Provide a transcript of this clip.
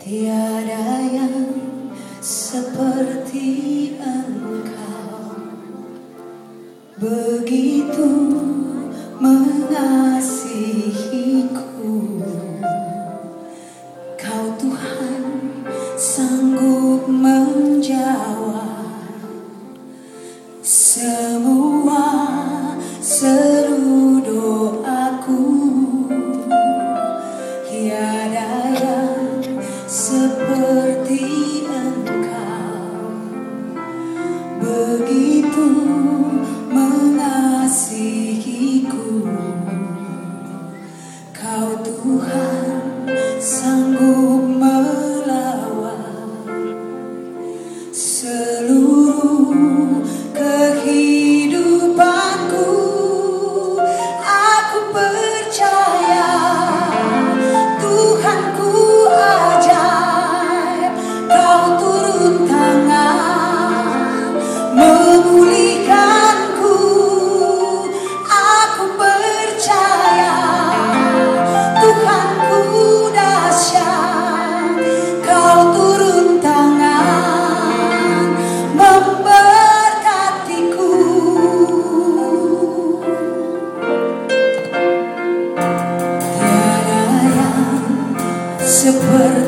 Tiada yang seperti engkau. Begitu mengasihiku. Kau Tuhan sanggup menjawab begitu mengasihiku. Kau Tuhan sanggup se para